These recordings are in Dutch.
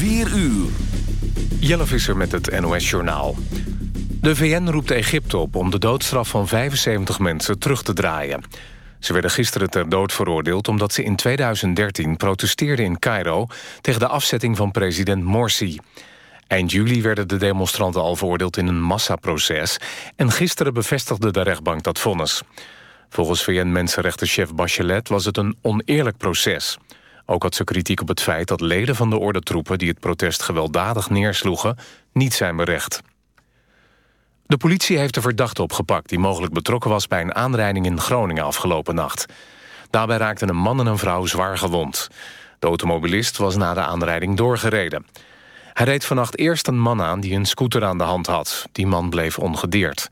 4 uur. Jelle Visser met het NOS-journaal. De VN roept Egypte op om de doodstraf van 75 mensen terug te draaien. Ze werden gisteren ter dood veroordeeld omdat ze in 2013 protesteerden in Cairo... tegen de afzetting van president Morsi. Eind juli werden de demonstranten al veroordeeld in een massaproces... en gisteren bevestigde de rechtbank dat vonnis. Volgens VN-mensenrechtenchef Bachelet was het een oneerlijk proces. Ook had ze kritiek op het feit dat leden van de ordentroepen... die het protest gewelddadig neersloegen, niet zijn berecht. De politie heeft de verdachte opgepakt... die mogelijk betrokken was bij een aanrijding in Groningen afgelopen nacht. Daarbij raakten een man en een vrouw zwaar gewond. De automobilist was na de aanrijding doorgereden. Hij reed vannacht eerst een man aan die een scooter aan de hand had. Die man bleef ongedeerd.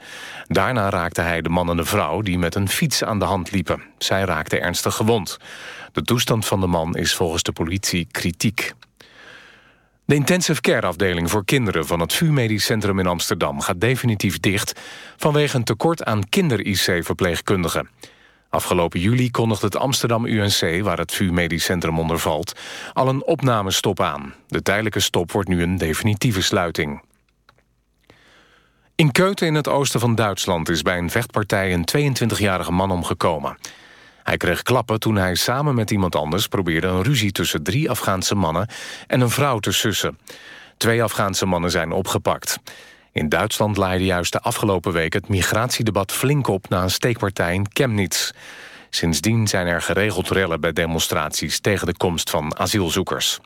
Daarna raakte hij de man en de vrouw die met een fiets aan de hand liepen. Zij raakten ernstig gewond. De toestand van de man is volgens de politie kritiek. De intensive care afdeling voor kinderen van het VU Medisch Centrum in Amsterdam gaat definitief dicht vanwege een tekort aan kinder-IC-verpleegkundigen. Afgelopen juli kondigde het Amsterdam UNC, waar het VU Medisch Centrum onder valt, al een opnamestop aan. De tijdelijke stop wordt nu een definitieve sluiting. In Keuten in het oosten van Duitsland is bij een vechtpartij een 22-jarige man omgekomen. Hij kreeg klappen toen hij samen met iemand anders probeerde een ruzie tussen drie Afghaanse mannen en een vrouw te sussen. Twee Afghaanse mannen zijn opgepakt. In Duitsland leidde juist de afgelopen week het migratiedebat flink op na een steekpartij in Chemnitz. Sindsdien zijn er geregeld rellen bij demonstraties tegen de komst van asielzoekers.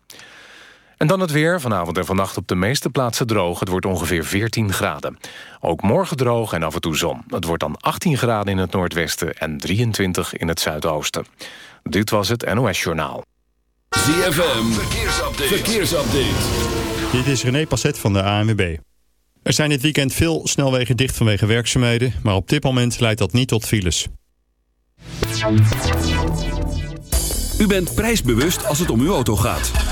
En dan het weer. Vanavond en vannacht op de meeste plaatsen droog. Het wordt ongeveer 14 graden. Ook morgen droog en af en toe zon. Het wordt dan 18 graden in het noordwesten en 23 in het zuidoosten. Dit was het NOS Journaal. ZFM, verkeersupdate. verkeersupdate. Dit is René Passet van de ANWB. Er zijn dit weekend veel snelwegen dicht vanwege werkzaamheden... maar op dit moment leidt dat niet tot files. U bent prijsbewust als het om uw auto gaat.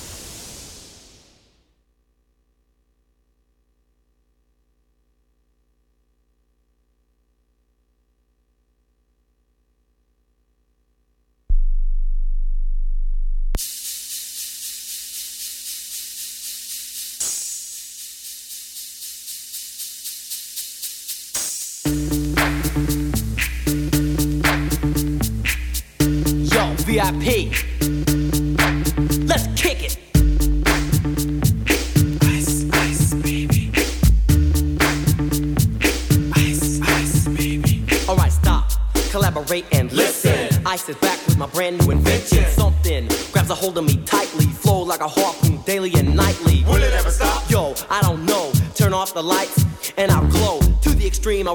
VIP. Let's kick it. Ice, ice, baby. Ice, ice, baby. All right, stop. Collaborate and listen. Ice is back with my brand new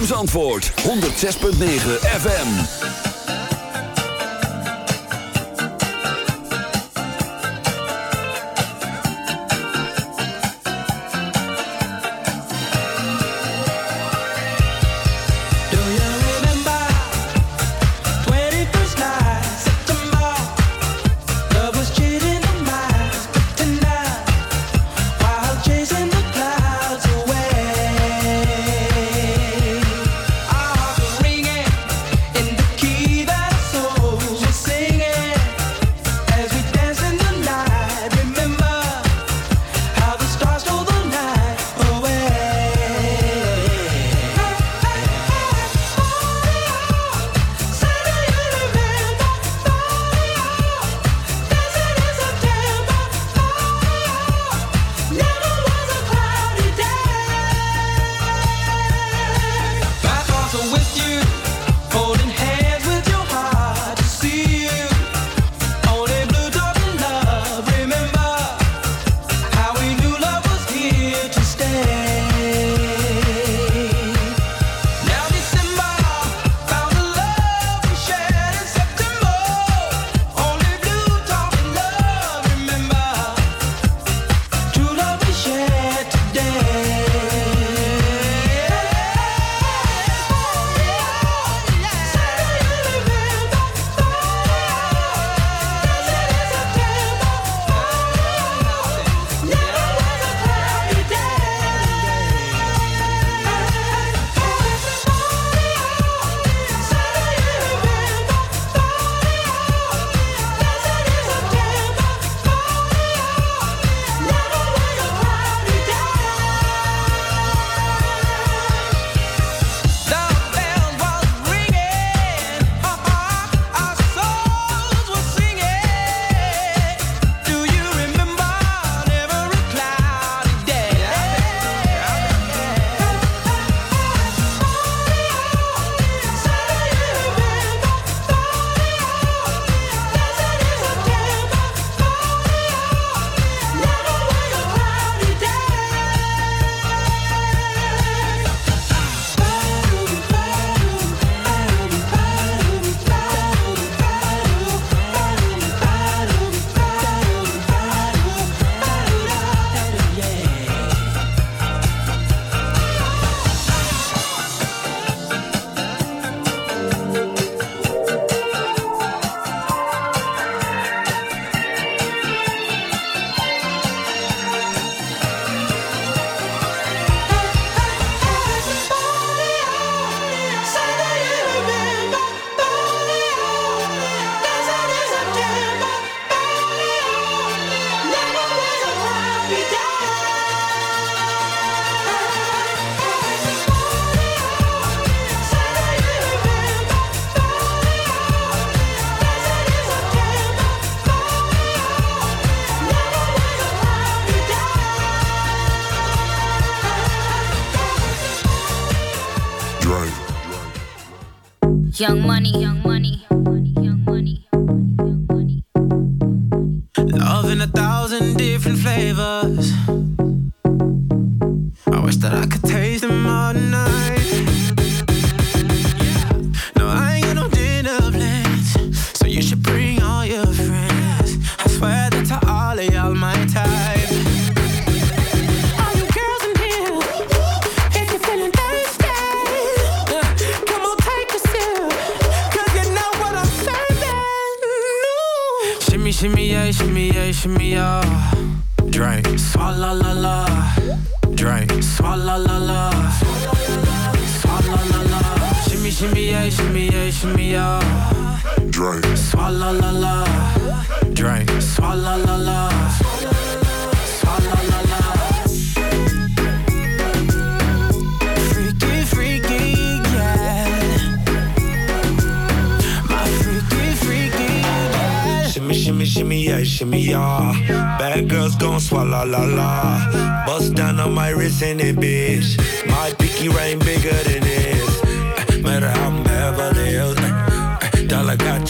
ZFM 106.9 FM. la la la. Bust down on my wrist and it, bitch. My pinky ring bigger than this. Uh, matter how I'm Beverly Hills. Uh, uh, dollar got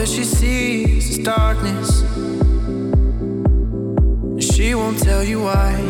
that she sees is darkness. And she won't tell you why.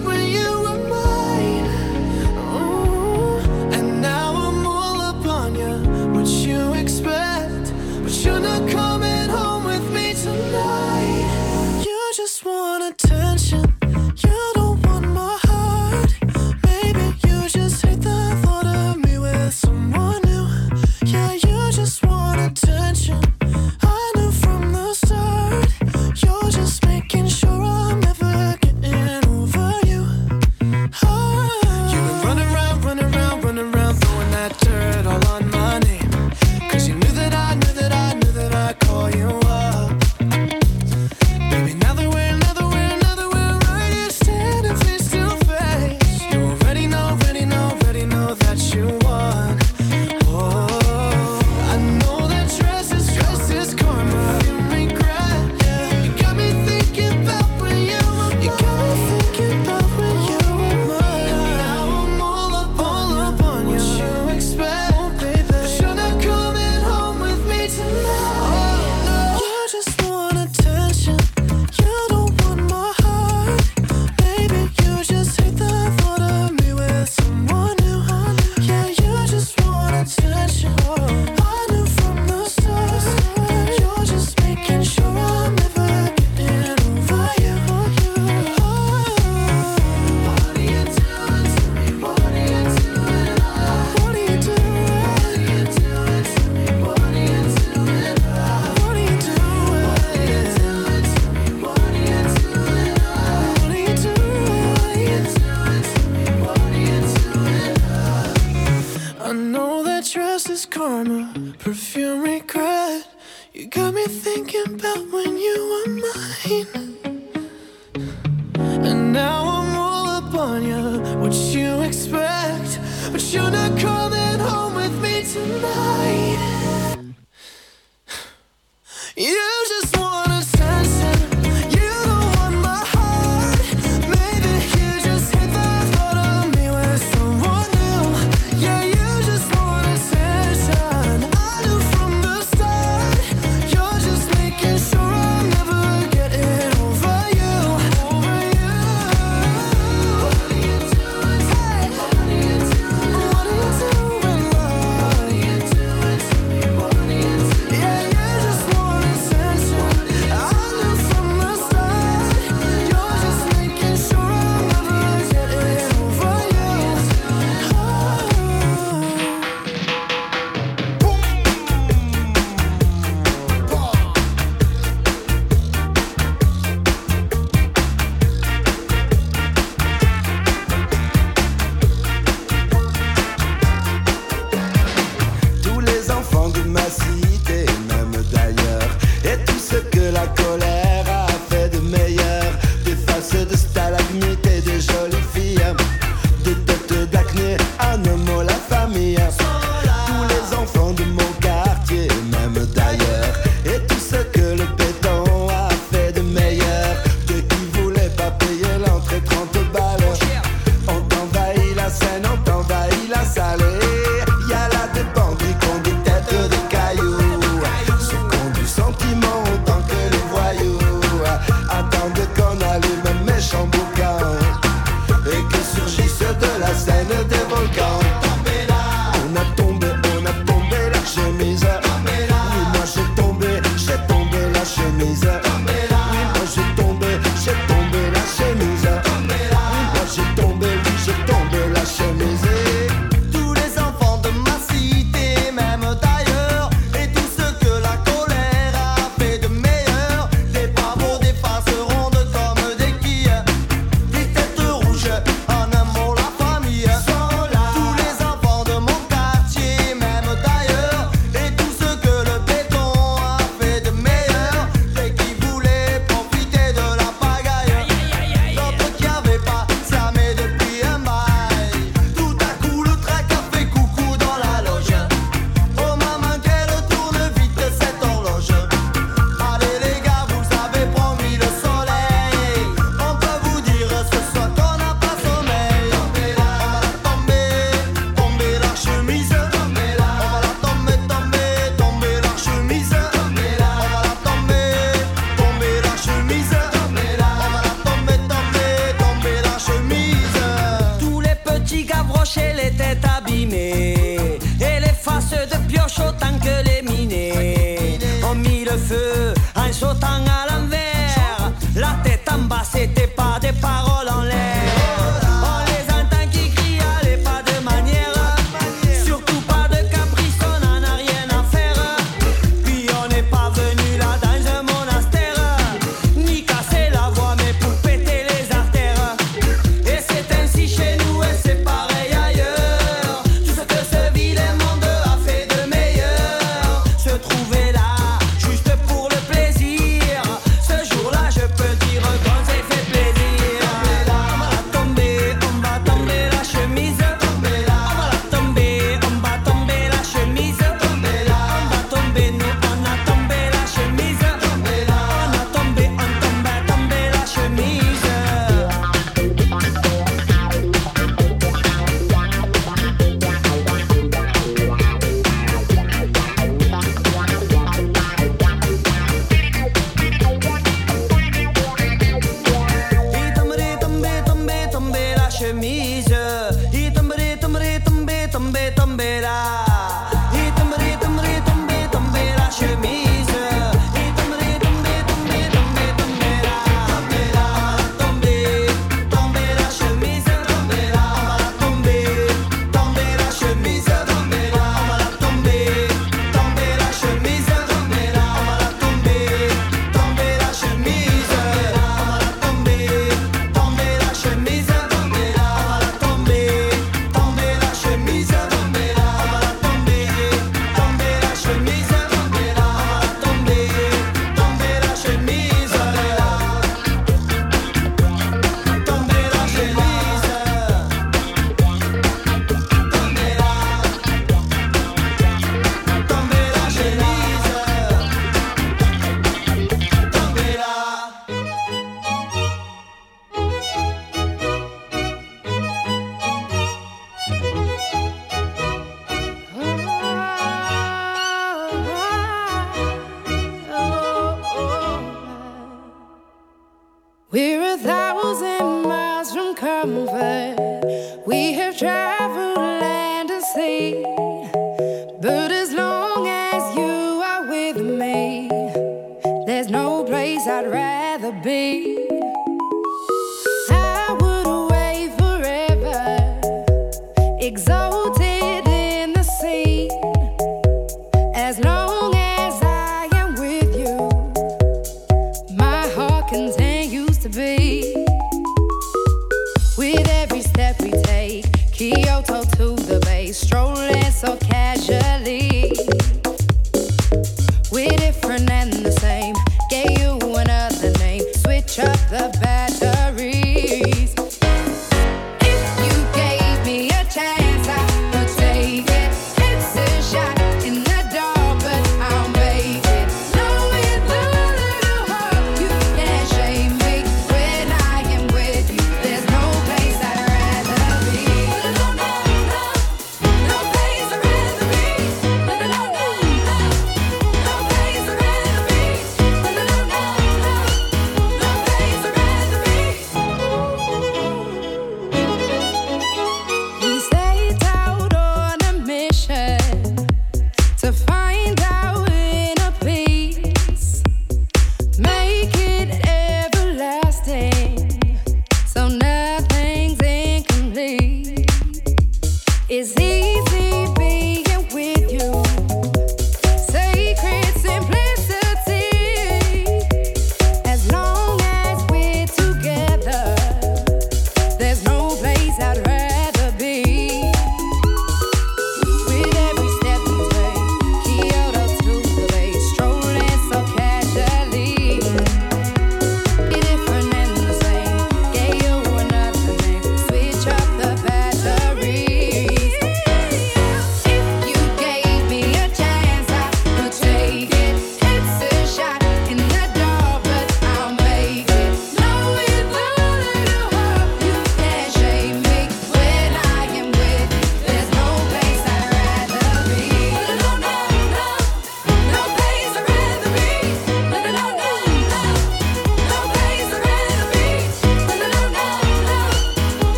just wanna tell